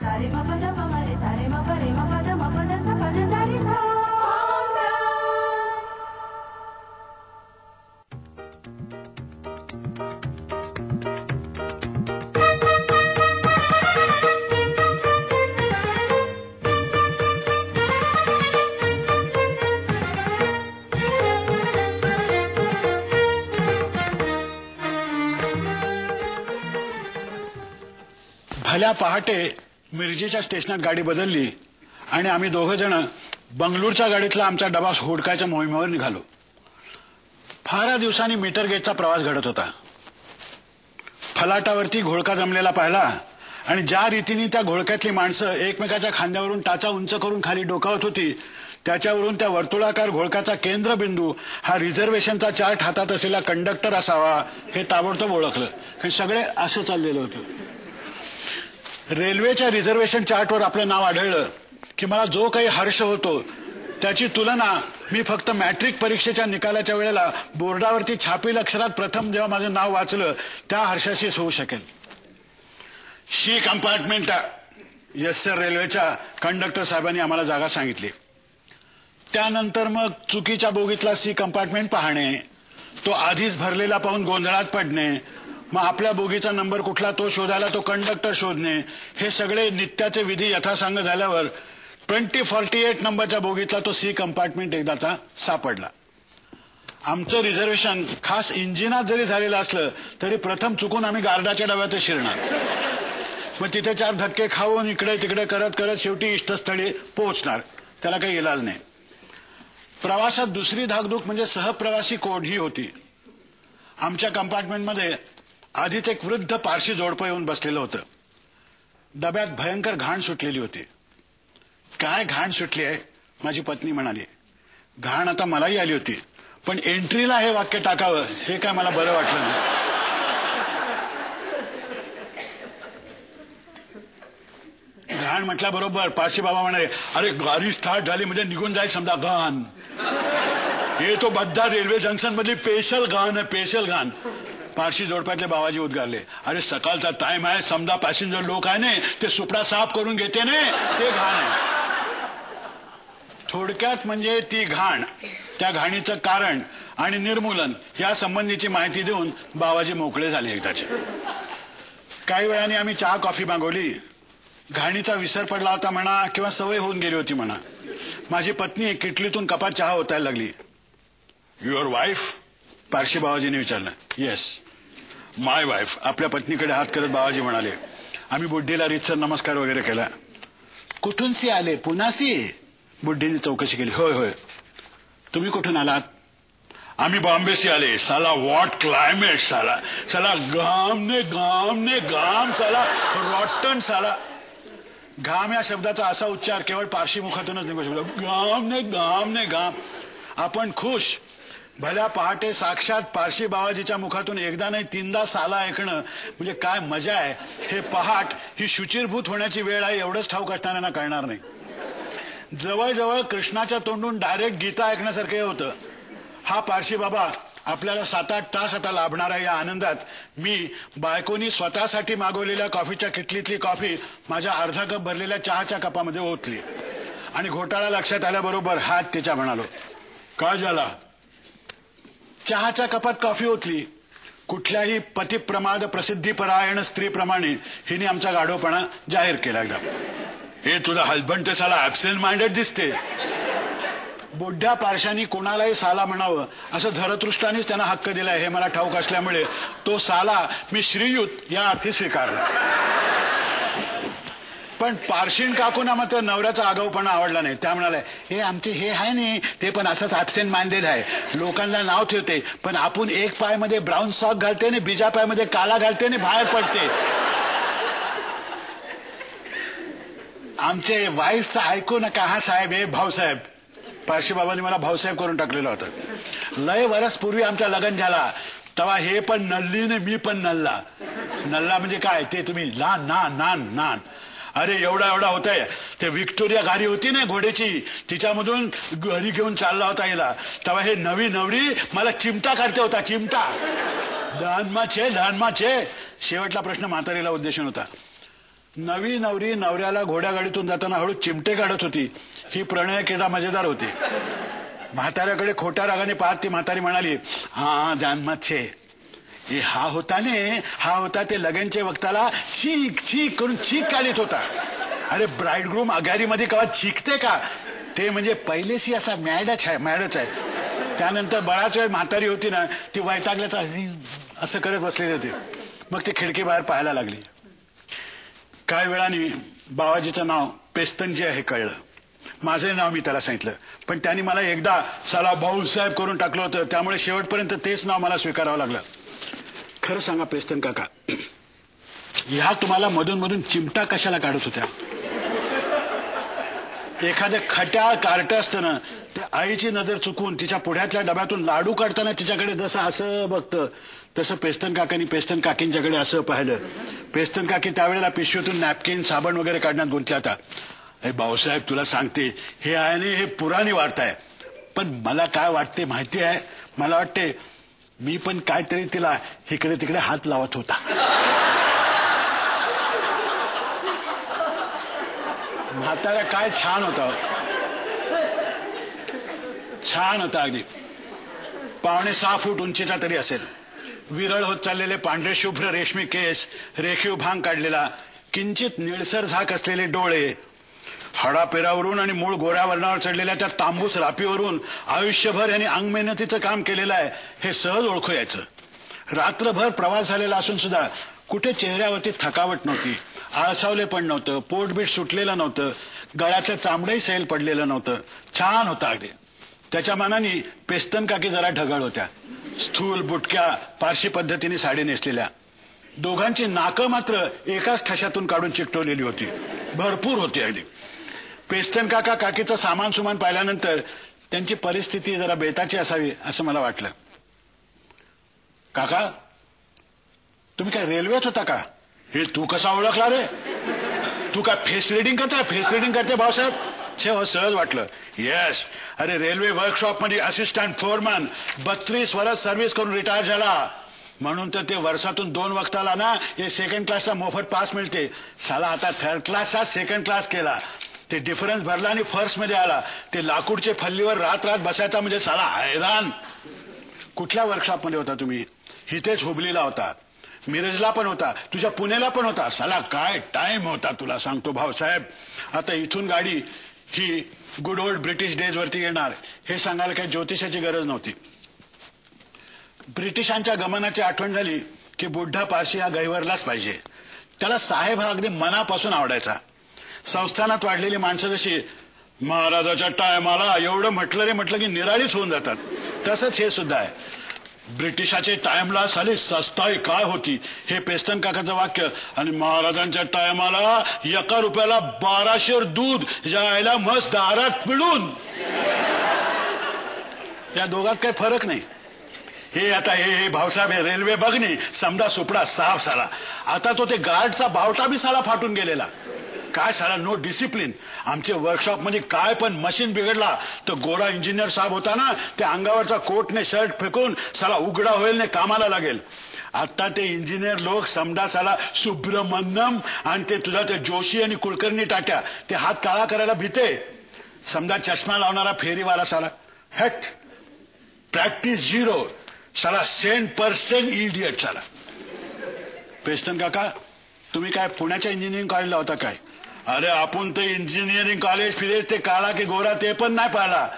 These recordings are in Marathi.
सारे म पद रे सारे म प रे म पद सा। भल्या पहाटे मिरजेच्या स्टेशनात गाडी बदलली आणि आम्ही दोघ जण बंगळूरच्या गाडीतला आमचा डबा होडकायच्या मोहिमेवर निघालो. फारा दिवसांनी मीटर गेजचा प्रवास घडत होता. फलाटावरती घोळका जमलेला पाहिला आणि ज्या रीतीने त्या घोळक्यातली माणसं एकमेकाच्या खांद्यावरून टाचा उंच करून खाली डोकावत होती त्याच्यावरून त्या वर्तुळाकार घोळक्याचा केंद्रबिंदू हा रिझर्वेशनचा चार्ट हातात असलेला कंडक्टर असावा हे ताबडतोब ओळखलं. हे सगळे असं चाललेलं होतं. रेल्वेच्या रिझर्वेशन चार्टवर आपलं नाव आढळलं की मला जो काही हर्ष होतो त्याची तुलना मी फक्त मॅट्रिक परीक्षेच्या निकालाच्या वेळेला बोर्डावरती छापील अक्षरात प्रथम जेव्हा माझं नाव वाचलं त्या हर्षाशीच होऊ शकेल. She compartment. यस सर रेल्वेच्या कंडक्टर साहेबांनी आम्हाला जागा सांगितली. त्यानंतर मग चुकीच्या बोगीतला सी कंपार्टमेंट पाहणे तो आधीच भरलेला पाहून गोंधळात पडणे मग आपल्या बोगीचा नंबर कुठला तो शोधायला तो कंडक्टर शोधणे. हे सगळे नित्याचे विधी यथासांग झाल्यावर ट्वेंटी फॉर्टी एट नंबरच्या बोगीतला तो सी कंपार्टमेंट एकदाचा सापडला. आमचं रिझर्वेशन खास इंजिनात जरी झालेलं असलं तरी प्रथम चुकून आम्ही गार्डाच्या डब्यातच शिरणार. मग तिथे चार धक्के खाऊन इकडे तिकडे करत करत शेवटी इष्टस्थळी पोहोचणार. त्याला काही इलाज नाही. प्रवासात दुसरी धाकधूक म्हणजे सहप्रवासी कोड ही होती. आमच्या कंपार्टमेंटमध्ये आधीच एक वृद्ध पारशी जोडपं येऊन बसलेलं होतं. डब्यात भयंकर घाण सुटलेली होती. काय घाण सुटली आहे? माझी पत्नी म्हणाली. घाण आता मलाही आली होती पण एंट्रीला हे वाक्य टाकावं हे काय मला बरं वाटलं नाही. घाण म्हटल्याबरोबर पारशी बाबा म्हणाले अरे गाडी स्टार्ट झाली म्हणजे निघून जाईल समजा घाण. हे तो बद्दा रेल्वे जंक्शन मधली पेशल घाण आहे पेशल घाण. पारशी जोडप्यातले बाबाजी उद्गारले. अरे सकाळचा टाइम आहे समजा पॅसेंजर लोक आहे ना ते सुपडा साफ करून घेते ना ते घाण आहे. थोडक्यात म्हणजे ती घाण त्या घाणीचं कारण आणि निर्मूलन या संबंधीची माहिती देऊन बाबाजी मोकळे झाले एकदाचे. काही वेळाने आम्ही चहा कॉफी मागवली. घाणीचा विसर पडला होता म्हणा किंवा सवय होऊन गेली होती म्हणा. माझी पत्नी किटलीतून कपात चहा ओतायला लागली. युअर वाईफ पारशी बाबाजीने विचारलं. येस माय वाईफ आपल्या पत्नीकडे हात करत बाबाजी म्हणाले आम्ही बुड्डीला रीतसर नमस्कार वगैरे केला. कुठून सी आले? पुनासी बुड्डीने चौकशी केली. होय होय. तुम्ही कुठून आलात? आम्ही बॉम्बेशी आले. साला वॉट क्लायमेट साला. साला घाम ने घाम ने घाम साला रॉटन साला. घाम या शब्दाचा असा उच्चार केवळ पारशी मुखातूनच निघू शकतो. घाम ने घाम ने घाम. आपण खुश. भल्या पहाटे साक्षात पारशी बाबाजीच्या मुखातून एकदा नाही तीनदा साला ऐकणं म्हणजे काय मजा आहे. हे पहाट ही शुचिरभूत होण्याची वेळ आहे एवढंच ठाऊक असणाऱ्यांना कळणार नाही. जवळजवळ कृष्णाच्या तोंडून डायरेक्ट गीता ऐकण्यासारखं हे होतं. हा पारशी बाबा आपल्याला सात आठ तास आता लाभणाऱ्या या आनंदात. मी बायकोनी स्वतःसाठी मागवलेल्या कॉफीच्या किटलीतली कॉफी माझ्या अर्धा कप भरलेल्या चहाच्या कपामध्ये ओतली. आणि घोटाळा लक्षात आल्याबरोबर हात तिच्या म्हणालो काय झाला? चहाच्या कपात कॉफी ओतली. कुठल्याही पतिप्रमाद प्रसिद्धीपरायण स्त्रीप्रमाणे हिने आमचा गाढवपणा जाहीर केला एकदा. हे तुझा हजबंड ते साला ऍबसेंट माइंडेड दिसते. बुड्ढ्या पारशांनी कोणालाही साला म्हणावं असं धरतृष्टानेच त्यांना हक्क दिलाय हे मला ठाऊक असल्यामुळे तो साला मी श्रीयुत या अर्थी स्वीकारला. पण पारशीन काकूना मात्र नवऱ्याचा आगाऊपणा आवडला नाही. त्या म्हणाल्या हे आमचे हे आहे नाही ते पण असंच ऍबसेंट माइंडेड आहे. लोकांना नाव ठेवते पण आपण एक पायमध्ये ब्राऊन सॉक घालते आणि बिजा पायमध्ये काला घालते आणि बाहेर पडते. आमचे वाईफचं ऐकू नका हा साहेब हे भाऊसाहेब. पारशी बाबांनी मला भाऊसाहेब करून टाकलेलं होतं. लय वरस पूर्वी आमचा लग्न झाला. तेव्हा हे पण नल्ली ने मी पण नल्ला. नल्ला म्हणजे काय? ते तुम्ही लहान नान नान नान. अरे एवढा एवढा होतंय. ते व्हिक्टोरिया गाडी होती ना घोड्याची तिच्यामधून घरी घेऊन चालला होता हिला. तेव्हा हे नवी नवरी मला चिमटा काढते होता चिमटा. लहानमा छे लहानमा छे शेवटला प्रश्न म्हातारीला उद्देशून होता. नवी नवरी नवऱ्याला घोड्यागाडीतून जाताना हळू चिमटे काढत होती. ही प्रणय क्रीडा मजेदार होती. म्हाताऱ्याकडे खोट्या रागाने पाहत ती म्हातारी म्हणाली हा जानमत छे हे हा होता ने हा होता ते लगनचे वक्ताला चीक चीक करून चीक काढीत होता. अरे ब्राईडग्रूम आघाडीमध्ये कवा चिकते का? ते म्हणजे पहिलेशी असा मॅडच आहे मॅडच आहे. त्यानंतर बराच वेळ म्हातारी होती ना ती वैतागल्याचा असं करत बसलेली होती. मग ती खिडकी बाहेर पाहायला लागली. काही वेळाने बाबाजीचं नाव पेस्तनजी आहे कळलं. माझं नाव मी त्याला सांगितलं. पण त्यांनी मला एकदा साला भाऊसाहेब करून टाकलं होतं. त्यामुळे शेवटपर्यंत तेच नाव मला स्वीकारावं लागलं. खरं सांगा पेस्तन काका. ह्या तुम्हाला मधून मधून चिमटा कशाला काढत होत्या? एखाद्या खट्याळ कार्ट असतं ना त्या आईची नजर चुकून तिच्या पुढ्यातल्या डब्यातून लाडू काढताना तिच्याकडे जसं असं बघतं तसं पेस्तन काकांनी पेस्तन काकींच्याकडे असं पाहिलं. पेस्तन काकी त्यावेळेला पिशवीतून नॅपकिन साबण वगैरे काढण्यात गुंतल्या होता अरे भाऊसाहेब तुला सांगते हे आहे आणि हे पुराणी वार्ता आहे. पण मला काय वाटते माहिती आहे? मला वाटते मी पण काहीतरी तिला इकडे तिकडे हात लावत होता. म्हातारा काय छान होता. छान होता अगदी. पावणे सहा फूट उंचीचा तरी असेल. विरळ होत चाललेले पांढरे शुभ्र रेशमी केस रेखीव भांग काढलेला किंचित निळसर झाक असलेले डोळे हडापेरावरून आणि मूळ गोऱ्या वर्णावर चढलेल्या त्या तांबूस रापीवरून आयुष्यभर यांनी अंग मेहनतीचं काम केलेलं आहे हे सहज ओळखू यायचं. रात्रभर प्रवास झालेला असून सुद्धा कुठे चेहऱ्यावरती थकावट नव्हती आळसावले पण नव्हतं पोटबीट सुटलेलं नव्हतं गळ्यातलं चामडंही सैल पडलेलं नव्हतं छान होतं अगदी. त्याच्या मानाने पेस्तन काकी जरा ढगळ होत्या. स्थूल बुटक्या पारशी पद्धतीने साडी नेसलेल्या. दोघांची नाकं मात्र एकाच ठशातून काढून चिकटवलेली होती. भरपूर होती अगदी. पेस्तन काका काकीचं सामान सुमान पाहिल्यानंतर त्यांची परिस्थिती जरा बेताची असावी असं मला वाटलं. काका तुम्ही काय रेल्वेत होता का? हे तू कसा ओळखला रे? तू काय फेस रिडिंग करते? फेस रिडिंग करते भाऊसाहेब? छे हो सहज वाटलं. येस अरे रेल्वे वर्कशॉपमध्ये असिस्टंट फोरमॅन बत्तीस वर्ष सर्व्हिस करून रिटायर झाला. म्हणून तर ते वर्षातून दोन वक्ताला ना हे सेकंड क्लासचा मोफत पास मिळते. साला आता थर्ड क्लासचा सेकंड क्लास केला. ते डिफरन्स भरला आणि फर्स्टमध्ये आला. ते लाकूडचे फल्लीवर रात रात बसायचा म्हणजे साला हैराण. कुठल्या वर्कशॉपमध्ये होता तुम्ही? इथेच हुबलीला होता. मिरजला पण होता. तुझ्या पुण्याला पण होता. साला काय टाइम होता तुला सांगतो भाऊसाहेब आता इथून गाडी ही गुड ओल्ड ब्रिटिश डेज वरती येणार. हे सांगायला काही ज्योतिषाची गरज नव्हती. ब्रिटिशांच्या गमनाची आठवण झाली की बुड्ढा पारशी हा गैवरलाच पाहिजे. त्याला साहेब हा अगदी मनापासून आवडायचा. संस्थानात वाढलेली माणसं जशी महाराजाच्या टायमाला एवढं म्हटलं रे म्हटलं की निराळीच होऊन जातात. तसंच हे सुद्धा आहे. ब्रिटिशाचे टाइमला साली सस्ताई काय होती? हे पेस्तन काकाचं वाक्य. आणि महाराजांच्या टायमाला एका रुपयाला बाराशेर दूध यायला मस्त दारात पिळून. या दोघात काही फरक नाही. हे आता हे हे भाऊसाहेब हे रेल्वे बघणे समजा सुपडा साफ साला आता तो ते गार्डचा बावटा बी साला फाटून गेलेला. काय साला नो डिसिप्लिन आमचे वर्कशॉपमध्ये काय पण मशीन बिघडला तर गोरा इंजिनियर साहेब होता ना त्या अंगावरचा कोटने शर्ट फेकून साला उघडा होईल ने कामाला लागेल. आता ते इंजिनियर लोक समजा साला सुब्रमण्यम आणि ते तुझा ते जोशी आणि कुलकर्णी टाट्या ते हात काळा करायला भीते. समजा चष्मा लावणारा फेरीवाला साला. हट. प्रॅक्टिस झिरो साला सेंट पर्सेंट इडियट साला. पेस्टन काका तुम्ही काय पुण्याच्या इंजिनिअरिंग कॉलेजला होता काय? अरे आपण तर इंजिनिअरिंग कॉलेज फिरेज ते काळा की गोरा ते पण नाही पाहिला.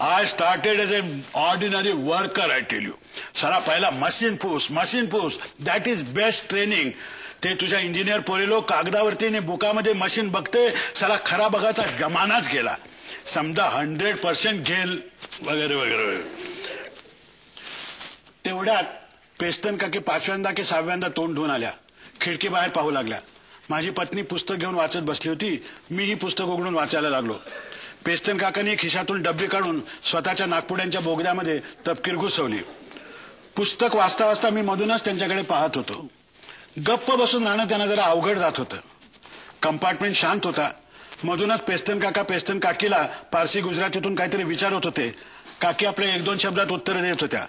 I started as a ordinary worker I tell you सरा पहिला machine push machine push that is best training ते तुझ्या इंजिनियर पोरेलो कागदावरती आणि बुकामध्ये मशीन बघते सरा खरा बघाचा जमानाच गेला. समजा हंड्रेड पर्सेंट घेल वगैरे वगैरे वगैरे. तेवढ्यात पेस्तन काकी पाचव्यांदा की सहाव्यांदा तोंड धुवून आल्या. खिडकीबाहेर पाहू लागल्या. माझी पत्नी पुस्तक घेऊन वाचत बसली होती. मी ही पुस्तक उघडून वाचायला लागलो. पेस्तन काकांनी खिशातून डब्बे काढून स्वतःच्या नागपुड्यांच्या बोगद्यामध्ये तपकीर घुसवली. पुस्तक वाचता वाचता मी मधूनच त्यांच्याकडे पाहत होतो. गप्प बसून राहणं त्यांना जरा अवघड जात होतं. कंपार्टमेंट शांत होता. मधूनच पेस्तन काका पेस्तन काकीला पारसी गुजरातीतून काहीतरी विचारत होते. काकी आपल्या एक दोन शब्दात उत्तर देत होत्या.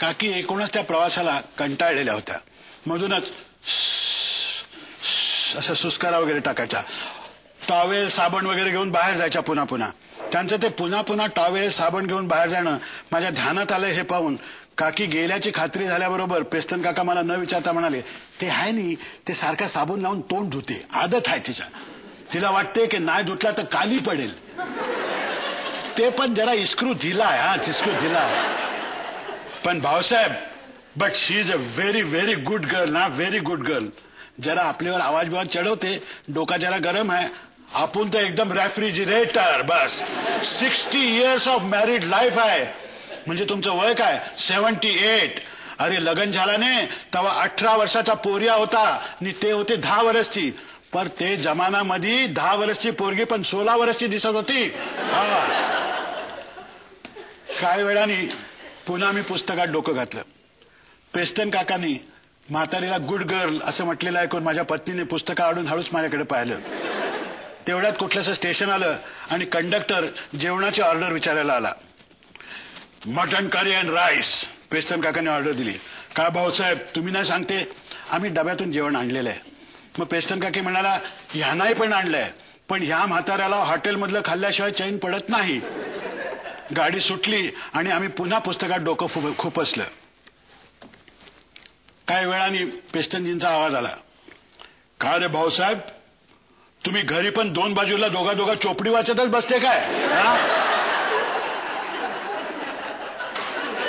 काकी एकूणच त्या प्रवासाला कंटाळलेल्या होत्या. मधूनच असं सुस्कारा वगैरे टाकायचा टॉवेल साबण वगैरे घेऊन बाहेर जायच्या पुन्हा पुन्हा त्यांचं ते पुन्हा पुन्हा टॉवेल साबण घेऊन बाहेर जाणं माझ्या ध्यानात आलं हे पाहून काकी गेल्याची खात्री झाल्याबरोबर पेस्तन काका मला न विचारता म्हणाले ते आहे नी ते सारखा साबण लावून तोंड धुते आदत आहे तिचा तिला वाटते की नाही धुतला तर काली पडेल ते पण जरा इस्क्रू दिलाय हा इस्क्रू दिला पण Bhausaheb but she is a very very good girl ना? व्हेरी गुड गर्ल जरा आपल्यावर आवाज बिवाज चढवते. डोका जरा गरम आहे. आपण तर एकदम refrigerator bus. Sixty years of married life आहे. म्हणजे तुमचं वय काय? सेव्हन्टी एट अरे लग्न झाला ने तेव्हा अठरा वर्षाचा पोरिया होता. आणि ते होते दहा वर्षची. पर ते जमानामध्ये दहा वर्षची पोरगी पण सोळा वर्षची दिसत होती. हा. काही वेळाने पुन्हा मी पुस्तकात डोकं घातलं. पेस्टन काकांनी म्हातारीला गुड गर्ल असं म्हटलेलं ऐकून माझ्या पत्नीने पुस्तकं आडून हळूच माझ्याकडे पाहिलं. तेवढ्यात कुठलंसं स्टेशन आलं आणि कंडक्टर जेवणाची ऑर्डर विचारायला आला. Mutton curry and rice Peston काकाने ऑर्डर दिली. का भाऊसाहेब तुम्ही नाही सांगते आम्ही डब्यातून जेवण आणलेलं आहे. मग पेस्टन काकी म्हणाला ह्यानाही पण आणलंय पण ह्या म्हाताऱ्याला हॉटेलमधलं खाल्ल्याशिवाय चैन पडत नाही. गाडी सुटली आणि आम्ही पुन्हा पुस्तकात डोकं खुपसलं काही वेळाने पेस्टनजींचा आवाज आला. का रे भाऊसाहेब? तुम्ही घरी पण दोन बाजूला दोघा दोघा चोपडी वाचतच बसते काय?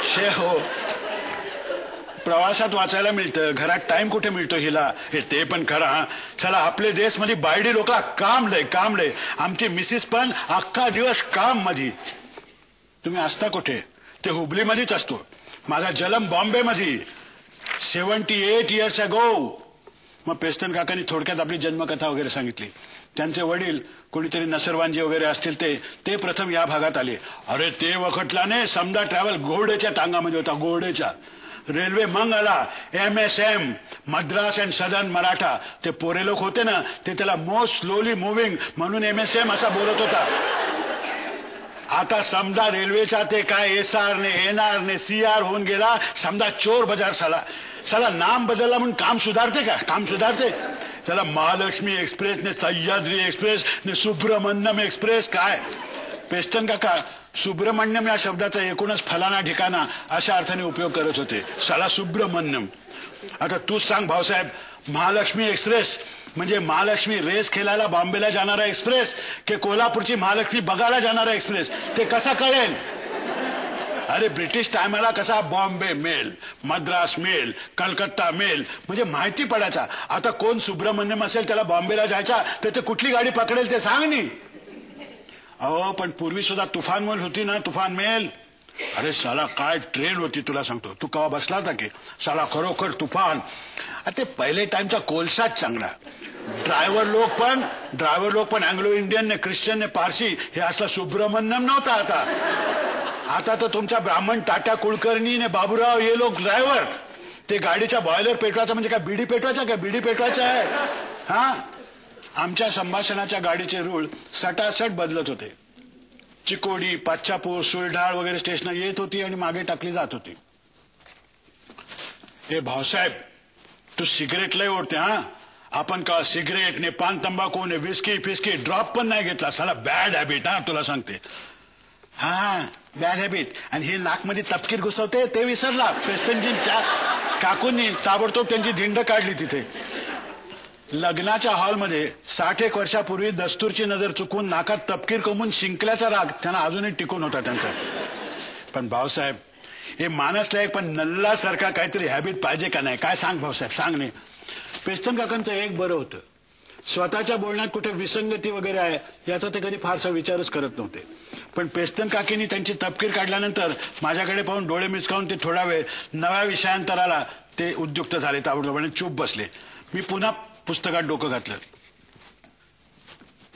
शे हो. प्रवासात वाचायला मिळतं घरात टाइम कुठे मिळतो हिला? हे ते पण खरं हा. चला आपले देशमध्ये बायडी लोकला काम लय काम लय आमची मिसिस पण अख्खा दिवस काम मधी तुम्ही असता कुठे? ते हुबलीमध्येच असतो. माझा जलम बॉम्बे मध्ये सेव्हन्टी एट इयर्स अगो मग पेस्तन काकांनी थोडक्यात आपली जन्मकथा वगैरे सांगितली. त्यांचे वडील कोणीतरी नसरवांजी वगैरे असतील ते ते प्रथम या भागात आले. अरे ते वखटला ने समजा ट्रॅव्हल घोडेच्या टांगामध्ये होता घोडेच्या. रेल्वे मग आला M S M Madras and Southern Maratha. ते पोरे लोक होते ना ते त्याला मोस्ट स्लोली मुव्हिंग म्हणून एम एस एम असा बोलत होता. आता समजा रेल्वेचा ते काय एस आर ने एन आर ने सी आर होऊन गेला समजा चोर बाजार साला. साला नाम बदलला म्हणून काम सुधारते का? काम सुधारते. त्याला महालक्ष्मी एक्सप्रेस ने सह्याद्री एक्सप्रेस ने सुब्रमण्यम एक्सप्रेस काय? पेस्टन काका सुब्रमण्यम या शब्दाचा एकूणच फलाना ठिकाणा अशा अर्थाने उपयोग करत होते. साला सुब्रमण्यम. आता तूच सांग भाऊसाहेब महालक्ष्मी एक्सप्रेस म्हणजे महालक्ष्मी रेस खेळायला बॉम्बेला जाणारा एक्सप्रेस की कोल्हापूरची महालक्ष्मी बघायला जाणारा एक्सप्रेस? ते कसा कळेल? अरे ब्रिटिश टायमाला कसा Bombay mail Madras mail Calcutta mail म्हणजे माहिती पडायचा. आता कोण सुब्रमण्यम असेल त्याला बॉम्बेला जायचा तर ते कुठली गाडी पकडेल ते सांग नी. अहो पण पूर्वी सुद्धा तुफान मेल होती ना तुफान मेल. अरे साला काय ट्रेन होती तुला सांगतो. तू कवा बसला होता की? साला खरोखर तुफान. ते पहिले टाइमचा कोलसाच चांगला. ड्रायव्हर लोक पण ड्रायव्हर लोक पण अँग्लो इंडियन ने ख्रिश्चन ने पारसी हे असला सुब्रमण्यम नव्हता आता. आता तर तुमचा ब्राह्मण टाटा कुलकर्णी ने बाबूराव हे लोक ड्रायव्हर ते गाडीच्या बॉयलर पेटवायचा म्हणजे काय बिडी पेटवायचा काय? बिडी पेटवायचा आहे. हा? आमच्या संभाषणाच्या गाडीचे रूळ सटासट बदलत होते. चिकोडी पाच्छापूर सुलढाळ वगैरे स्टेशन येत होती आणि मागे टाकली जात होती. हे भाऊसाहेब तू सिगरेट लय ओढते हा? आपण का सिगरेट ने पान तंबाखू ने विस्की फिस्की ड्रॉप पण नाही घेतला? साला बॅड हॅबिट हा तुला सांगते. हा बॅड हॅबिट आणि हे नाकमध्ये तपकीर घुसवते ते विसरला. पेस्टनजींच्या काकूंनी ताबडतोब त्यांची धिंड काढली तिथे. लग्नाच्या हॉलमध्ये साठ एक वर्षापूर्वी दस्तूरची नजर चुकून नाकात तपकीर कमून शिंकल्याचा राग त्यांना अजूनही टिकून होता त्यांचा. पण भाऊसाहेब हे मानसला एक पण नल्लासारखा काहीतरी हॅबिट पाहिजे का नाही? काय सांग भाऊसाहेब? सांग नाही पेस्तन काकांचं एक बरं होतं. स्वतःच्या बोलण्यात कुठे विसंगती वगैरे आहे याचा ते कधी फारसा विचारच करत नव्हते. पण पेस्तन काकीनी त्यांची तपकीर काढल्यानंतर माझ्याकडे पाहून डोळे मिचकावून ते थोडा वेळ नव्या विषयांतराला ते उद्युक्त झाले ताबडतोब चूप बसले. मी पुन्हा पुस्तकात डोकं घातलं.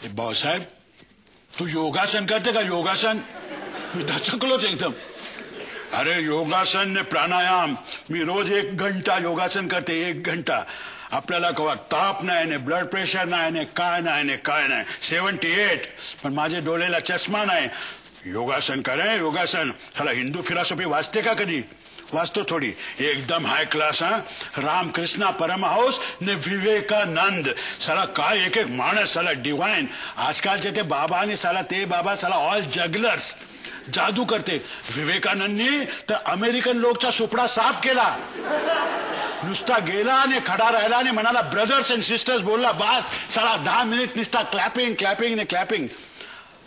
हे भाऊसाहेब तू योगासन करते का? योगासन? मी धचकलोच एकदम. अरे योगासन प्राणायाम. मी रोज एक घंटा योगासन करते एक घंटा. आपल्याला कवा ताप नाही ने ब्लड प्रेशर नाही ने काय नाही ने काय नाही. Seventy eight. पण माझे डोळेला चष्मा नाही. योगासन करे योगासन. ह्याला हिंदू फिलॉसॉफी वाचते का कधी? वाचतो थोडी. एकदम हाय क्लास हा. रामकृष्णा परमहंस ने विवेकानंद. साला काय एक एक माणस साला डिवाइन आजकालचे ते बाबा आणि साला ते बाबा साला ऑल जगलर्स जादू करते. विवेकानंदनी तर अमेरिकन लोकचा सुपडा साफ केला. नुसता गेला आणि खडा राहिला आणि म्हणाला ब्रदर्स अँड सिस्टर्स बोलला बास साला दहा मिनिट नुसता क्लॅपिंग क्लॅपिंग ने क्लॅपिंग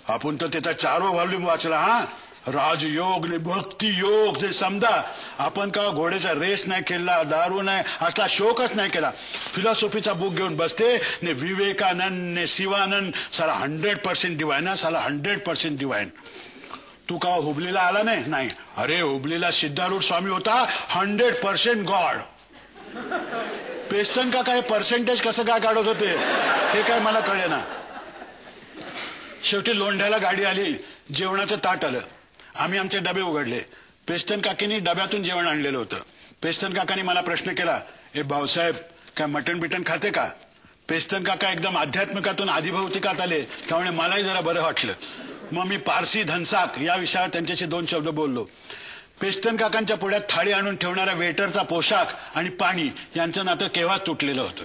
आपण तर त्याचा चारो व्हॉल्यूम वाचला हा? राजयोग ने भक्ती योग जे समजा आपण का घोड्याचा रेस नाही केला दारू नाही असला शोकच नाही केला. फिलॉसॉफीचा बुक घेऊन बसते ने विवेकानंद ने शिवानंद साला हंड्रेड पर्सेंट डिवाईन हा? साला हंड्रेड पर्सेंट डिवाईन तू का हुबलीला आला नाही? नाही. अरे हुबलीला सिद्धारूढ स्वामी होता हंड्रेड पर्सेंट गॉड पेस्टन का काय पर्सेंटेज कसं काय काढत होते? हे काय मला कळे ना शेवटी लोंढ्याला गाडी आली जेवणाचं ताट आलं. आम्ही आमचे डबे उघडले. पेस्टन काकीनी डब्यातून जेवण आणलेलं होतं. पेस्टन काकानी मला प्रश्न केला हे भाऊसाहेब काय मटण बिटन खाते का? पेस्टन काका एकदम आध्यात्मिकातून आदिभौतिकात आले त्यामुळे मलाही जरा बरं वाटलं. मग मी पारसी धनसाक या विषयावर त्यांच्याशी दोन शब्द बोललो. पेस्टन काकांच्या पुढ्यात थाळी आणून ठेवणाऱ्या वेटरचा पोशाख आणि पाणी यांचं नातं केव्हा तुटलेलं होतं?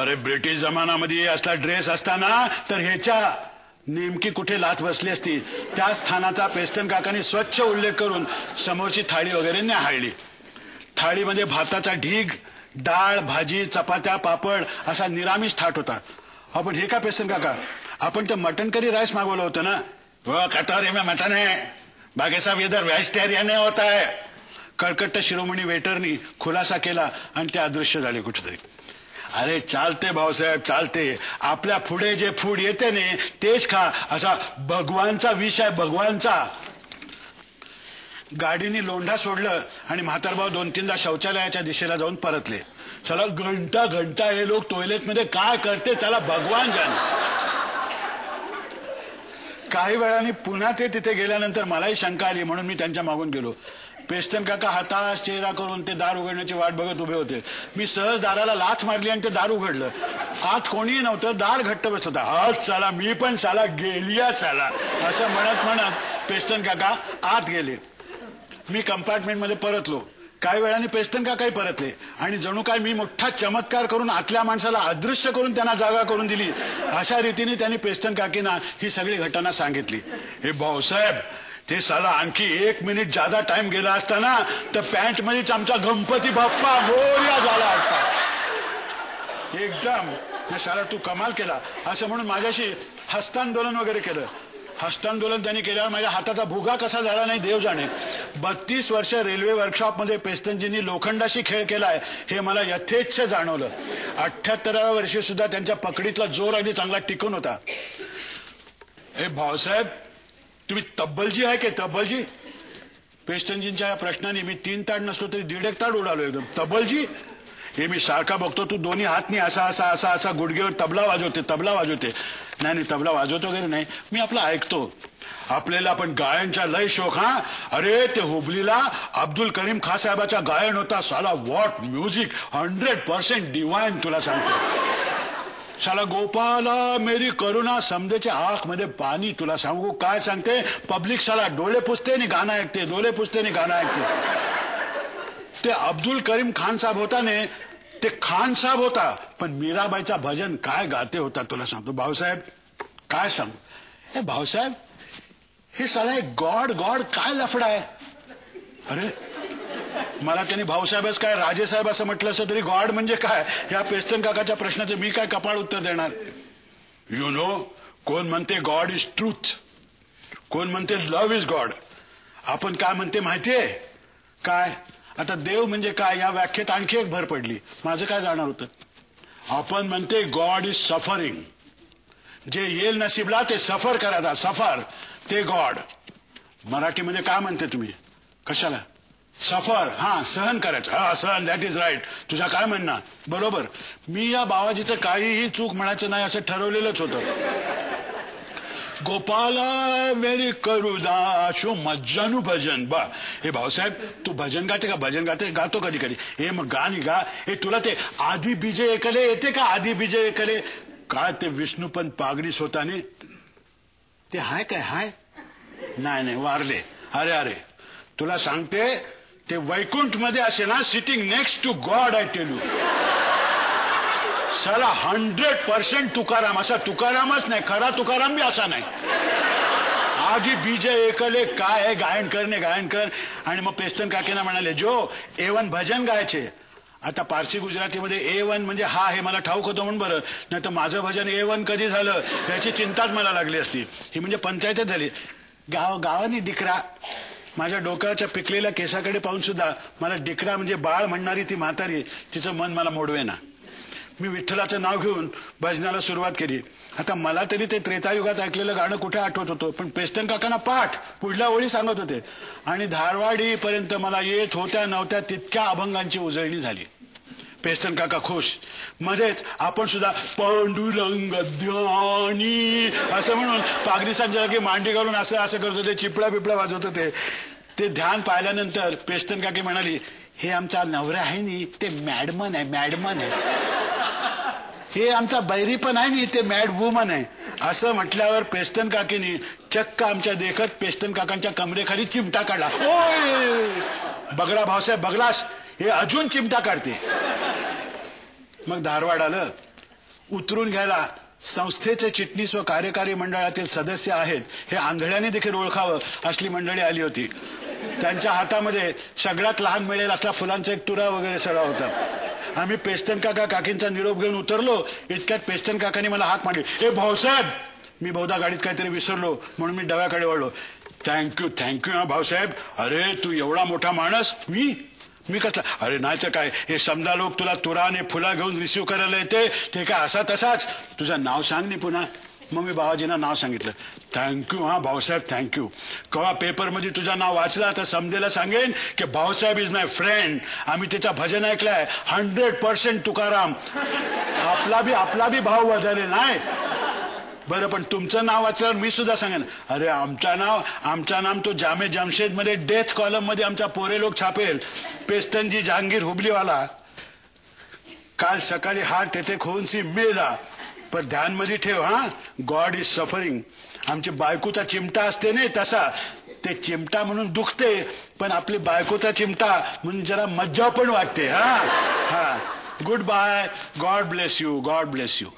अरे ब्रिटिश जमानामध्ये असला ड्रेस असताना तर ह्याच्या नेमकी कुठे लाच बसली असती? त्या स्थानाचा पेस्टन काकांनी स्वच्छ उल्लेख करून समोरची थाळी वगैरे न्याहाळली. थाळीमध्ये भाताचा ढीग डाळ भाजी चपात्या पापड असा निरामिष थाट होता. आपण हे का पेस्टन काका? आपण ते मटन करी राईस मागवलं होतं ना? वो कटोरी में मटन है। बाकी सब इधर व्हेजिटेरियन होता है। कळकट्ट शिरोमणी वेटरनी खुलासा केला आणि ते अदृश्य झाले कुठेतरी. अरे चालते भाऊसाहेब चालते. आपल्या पुढे जे फूड येते ने तेच खा. असा भगवानचा विष आहे भगवानचा. गाडीने लोंढा सोडलं आणि म्हातारभाऊ दोन तीनदा शौचालयाच्या दिशेला जाऊन परतले. चला घंटा घंटा हे लोक टॉयलेटमध्ये काय करते? चला भगवान जाणे. काही वेळाने पुन्हा ते तिथे गेल्यानंतर मलाही शंका आली म्हणून मी त्यांच्या मागून गेलो. पेस्टन काका हातास चेहरा करून ते दार उघडण्याची वाट बघत उभे होते. मी सहज दाराला लाथ मारली आणि ते दार उघडलं. आत कोणीही नव्हतं दार घट्ट बसत होता. आज साला मी पण साला गेलिया साला असं म्हणत म्हणत पेस्टन काका आत गेले. मी कंपार्टमेंटमध्ये परतलो. काही वेळाने पेस्टन काकाही परतले. आणि जणू काय मी मोठा चमत्कार करून आतल्या माणसाला अदृश्य करून त्यांना जागा करून दिली. अशा रीतीने त्यांनी पेस्टन काकीना ही सगळी घटना सांगितली. हे भाऊसाहेब ते साला आणखी एक मिनिट जादा टाइम गेला असताना तर पॅन्ट मध्येच आमचा गणपती बाप्पा मोर्या झाला असता. एकदम. साला तू कमाल केला. असं म्हणून माझ्याशी हस्तांदोलन वगैरे केलं. हस्तांदोलन त्यांनी केल्यावर माझ्या हाताचा भुगा कसा झाला नाही देव जाणे. बत्तीस वर्ष रेल्वे वर्कशॉपमध्ये पेस्तनजींनी लोखंडाशी खेळ केलाय हे मला यथेच्छ जाणवलं. अठ्याहत्तराव्या वर्षी सुद्धा त्यांच्या पकडीतला जोर अगदी चांगला टिकून होता. हे भाऊसाहेब तुम्ही तब्बलजी आहे की तब्बलजी? पेस्टनजींच्या या प्रश्नाने मी तीन ताड नसलो तरी दीड एक ताड उडालो एकदम. तब्बलजी? हे मी सारखा बघतो तू दोन्ही हातनी असा असा असा असा गुडघेवर तबला वाजवते तबला वाजवते. नाही नाही तबला वाजवतो वगैरे नाही. मी आपला ऐकतो. आपल्याला पण गायनचा लय शोक हा? अरे ते हुबलीला अब्दुल करीम खा साहेबाचा गायन होता. साला what music hundred percent divine तुला सांगतो. साला गोपाला मेरी करुणा समजेच्या आखमध्ये पाणी तुला सांगू. काय सांगते? पब्लिक साला डोळे पुसते आणि गाणं ऐकते डोळे पुसते आणि गाणं ऐकते. ते अब्दुल करीम खान साहेब होता ने ते खान साहेब होता पण मीराबाईचा भजन काय गाते होता तुला सांगतो. भाऊसाहेब काय सांग? हे भाऊसाहेब हे सगळे गॉड गॉड काय लफडा आहे? अरे मला त्यांनी भाऊसाहेबच काय राजेसाहेब असं म्हटलं असतं तरी गॉड म्हणजे काय? या पेस्टन काकाच्या प्रश्नाचं मी काय कपाळ उत्तर देणार? यु नो कोण म्हणते गॉड इज ट्रूथ? कोण म्हणते लव्ह इज गॉड? आपण काय म्हणते माहितीये? काय? आता देव म्हणजे काय? या व्याख्येत आणखी एक भर पडली. माझं काय जाणार होतं? आपण म्हणते गॉड इज सफरिंग जे येईल नसीबला ते सफर करायचा सफर ते गॉड मराठीमध्ये काय म्हणते तुम्ही? कशाला? सफर हा सहन करायचं. हा सहन दॅट इज राईट तुझा काय म्हणणार बरोबर. मी या बाबाजीचं काहीही चूक म्हणायचं नाही असं ठरवलेलंच होतं. गोपाला मेरी करुदा शो मज्जानु भजन बा. हे भाऊसाहेब तू भजन गाते का? भजन गाते? गातो कधी कधी. हे मग गाणी गा. हे तुला ते आधी बीजे एकले येते का? आधी बीजे एकले? काय ते विष्णुपंत पागडी स्वतःने? ते हाय काय? हाय? नाही नाही वारले. अरे अरे. तुला सांगते ते वैकुंठमध्ये असे ना sitting next to God I tell you साला हंड्रेड पर्सेंट तुकाराम असा तुकारामच नाही खरा तुकाराम बी असा नाही. आधी बीज एकले काय आहे गायन करणे गायन कर. आणि मग पेस्तन काकेना म्हणाले जो ए वन भजन गायचे. आता पारसी गुजरातीमध्ये ए वन म्हणजे हा हे मला ठाऊक होतं म्हणून बरं. नाही तर माझं भजन ए वन कधी झालं याची चिंताच मला लागली असती. ही म्हणजे पंचायतच झाली. गाव गावानी दिकरा माझ्या डोक्याच्या पिकलेल्या केसाकडे पाहून सुद्धा मला डिकरा म्हणजे बाळ म्हणणारी ती म्हातारी तिचं मन मला मोडवे ना मी विठ्ठलाचं नाव घेऊन भजनाला सुरुवात केली. आता मला तरी ते त्रेतायुगात ऐकलेलं गाणं कुठे आठवत होतं? पण पेस्टन काकांना पाठ पुढल्या ओळी सांगत होते. आणि धारवाडीपर्यंत मला येत होत्या नव्हत्या तितक्या अभंगांची उजळणी झाली. पेस्टन काका खुश. मध्येच आपण सुद्धा पांडुरंग ध्यानी असं म्हणून पागदिसांच्या जागी मांडी घालून असं असं करत होते चिपळा बिपळा वाजवत होते. ते ध्यान पाहिल्यानंतर पेस्टन काकी म्हणाली हे आमचा नवरा आहे नी ते मॅडमन आहे मॅडमन आहे. हे आमचा बैरी पण आहे नी ते मॅड वुमन आहे. असं म्हटल्यावर पेस्टन काकीनी चक्क आमच्या देखत पेस्टन काकांच्या कमरेखाली चिमटा काढला. होय! बगला भाऊसाहेब बगलास हे अजून चिमटा काढते. मग धारवाड आलं. उतरून घ्यायला संस्थेचे चिटणीस व कार्यकारी मंडळातील सदस्य आहेत. हे आंधळ्याने देखील ओळखावं असली मंडळी आली होती. त्यांच्या हातामध्ये सगळ्यात लहान मिळेल असला फुलांचा एक तुरा वगैरे सगळा होता. आम्ही पेस्टन काका काकींचा निरोप घेऊन उतरलो इतक्यात पेस्टन काकांनी मला हात मांडली ए भाऊसाहेब! मी बहुधा गाडीत काहीतरी विसरलो म्हणून मी डव्याकडे वळलो. थँक्यू थँक्यू हा भाऊसाहेब. अरे तू एवढा मोठा माणूस. मी? मी कसला? अरे नाही तर काय? हे समजा लोक तुला तुरा आणि फुला घेऊन रिसिव्ह करायला येते. ते काय असा तसाच? तुझं नाव सांग नी पुन्हा. मग मी बाबाजींना नाव सांगितलं. थँक्यू हा भाऊसाहेब थँक्यू कवा पेपरमध्ये तुझं नाव वाचला तर समजेला सांगेन की भाऊसाहेब इज माय फ्रेंड आम्ही त्याचा भजन ऐकलाय. Hundred percent Tukaram. आपला बी आपला बी भाव वधारे नाही? बरं पण तुमचं नाव वाचल्यावर मी सुद्धा सांगेन. अरे आमचा नाव आमचा नाम तो जामे जमशेदमध्ये डेथ कॉलममध्ये आमचा पोरे लोक छापेल. पेस्तनजी जहांगीर हुबलीवाला. काल सकाळी हार्ट अटॅक होऊन सी मेला. पण ध्यानमध्ये ठेव हा. गॉड इज सफरिंग आमची बायकोचा चिमटा असते नाही तसा. ते चिमटा म्हणून दुखते पण आपली बायकोचा चिमटा म्हणून जरा मज्जा पण वाटते हा. हा. Good bye God bless you God bless you